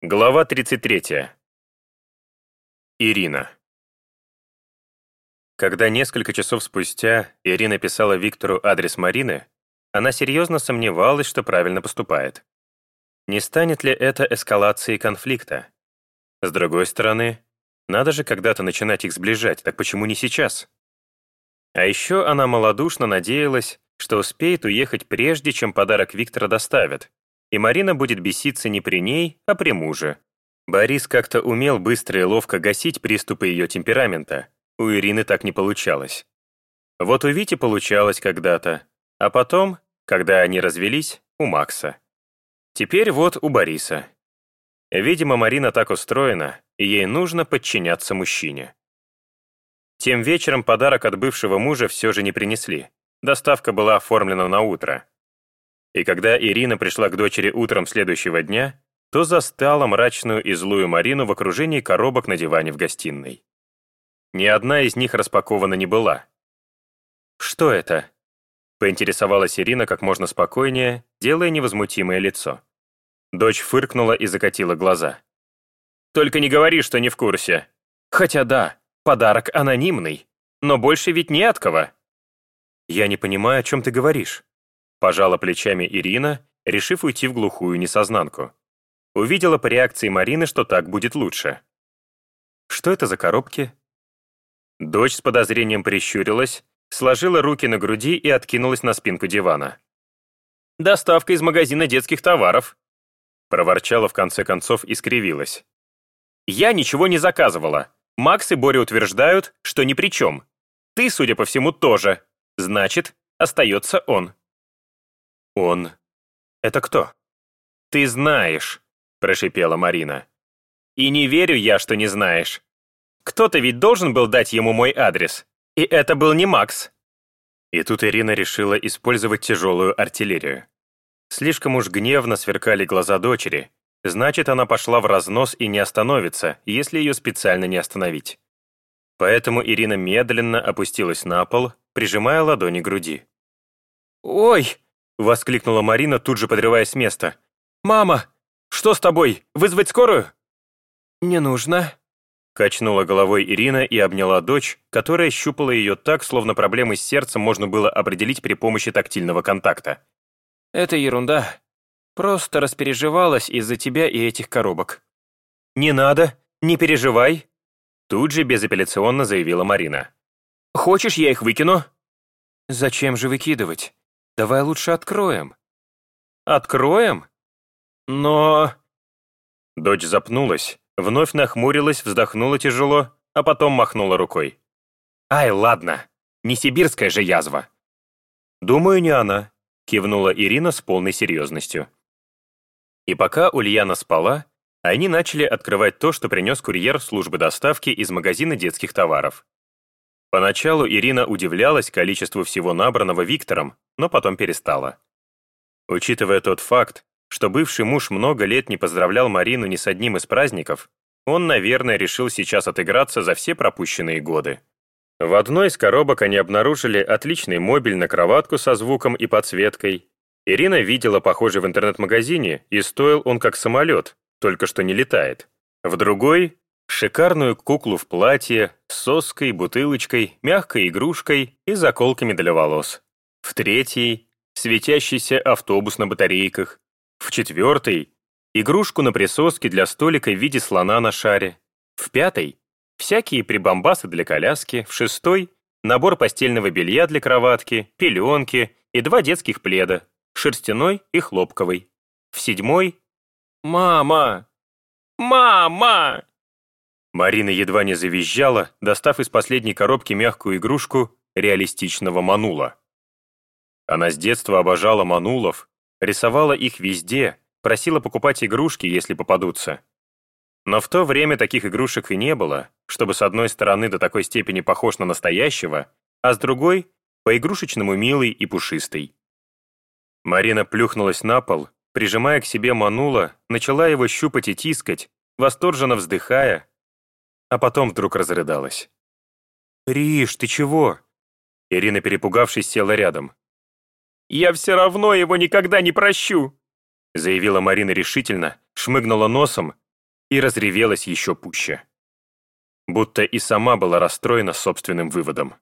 Глава 33. Ирина. Когда несколько часов спустя Ирина писала Виктору адрес Марины, она серьезно сомневалась, что правильно поступает. Не станет ли это эскалацией конфликта? С другой стороны, надо же когда-то начинать их сближать, так почему не сейчас? А еще она малодушно надеялась, что успеет уехать прежде, чем подарок Виктора доставят, и Марина будет беситься не при ней, а при муже. Борис как-то умел быстро и ловко гасить приступы ее темперамента. У Ирины так не получалось. Вот у Вити получалось когда-то, а потом, когда они развелись, у Макса. Теперь вот у Бориса. Видимо, Марина так устроена, и ей нужно подчиняться мужчине. Тем вечером подарок от бывшего мужа все же не принесли. Доставка была оформлена на утро. И когда Ирина пришла к дочери утром следующего дня, то застала мрачную и злую Марину в окружении коробок на диване в гостиной. Ни одна из них распакована не была. «Что это?» — поинтересовалась Ирина как можно спокойнее, делая невозмутимое лицо. Дочь фыркнула и закатила глаза. «Только не говори, что не в курсе. Хотя да, подарок анонимный, но больше ведь не от кого». «Я не понимаю, о чем ты говоришь», Пожала плечами Ирина, решив уйти в глухую несознанку. Увидела по реакции Марины, что так будет лучше. «Что это за коробки?» Дочь с подозрением прищурилась, сложила руки на груди и откинулась на спинку дивана. «Доставка из магазина детских товаров», проворчала в конце концов и скривилась. «Я ничего не заказывала. Макс и Боря утверждают, что ни при чем. Ты, судя по всему, тоже. Значит, остается он». «Он... это кто?» «Ты знаешь», — прошипела Марина. «И не верю я, что не знаешь. Кто-то ведь должен был дать ему мой адрес. И это был не Макс». И тут Ирина решила использовать тяжелую артиллерию. Слишком уж гневно сверкали глаза дочери, значит, она пошла в разнос и не остановится, если ее специально не остановить. Поэтому Ирина медленно опустилась на пол, прижимая ладони к груди. «Ой!» Воскликнула Марина, тут же подрываясь с места. «Мама! Что с тобой? Вызвать скорую?» «Не нужно», — качнула головой Ирина и обняла дочь, которая щупала ее так, словно проблемы с сердцем можно было определить при помощи тактильного контакта. «Это ерунда. Просто распереживалась из-за тебя и этих коробок». «Не надо, не переживай», — тут же безапелляционно заявила Марина. «Хочешь, я их выкину?» «Зачем же выкидывать? Давай лучше откроем». «Откроем? Но...» Дочь запнулась, вновь нахмурилась, вздохнула тяжело, а потом махнула рукой. «Ай, ладно, не сибирская же язва». «Думаю, не она», — кивнула Ирина с полной серьезностью. И пока Ульяна спала, они начали открывать то, что принес курьер службы доставки из магазина детских товаров. Поначалу Ирина удивлялась количеству всего набранного Виктором, но потом перестала. Учитывая тот факт, что бывший муж много лет не поздравлял Марину ни с одним из праздников, он, наверное, решил сейчас отыграться за все пропущенные годы. В одной из коробок они обнаружили отличный мобиль на кроватку со звуком и подсветкой. Ирина видела похожий в интернет-магазине, и стоил он как самолет, только что не летает. В другой Шикарную куклу в платье, с соской, бутылочкой, мягкой игрушкой и заколками для волос. В третьей — светящийся автобус на батарейках. В четвертой — игрушку на присоске для столика в виде слона на шаре. В пятой — всякие прибамбасы для коляски. В шестой — набор постельного белья для кроватки, пеленки и два детских пледа, шерстяной и хлопковый. В седьмой — «Мама! Мама!» Марина едва не завизжала, достав из последней коробки мягкую игрушку реалистичного манула. Она с детства обожала манулов, рисовала их везде, просила покупать игрушки, если попадутся. Но в то время таких игрушек и не было, чтобы с одной стороны до такой степени похож на настоящего, а с другой — по-игрушечному милый и пушистый. Марина плюхнулась на пол, прижимая к себе манула, начала его щупать и тискать, восторженно вздыхая, а потом вдруг разрыдалась. «Риш, ты чего?» Ирина, перепугавшись, села рядом. «Я все равно его никогда не прощу!» заявила Марина решительно, шмыгнула носом, и разревелась еще пуще. Будто и сама была расстроена собственным выводом.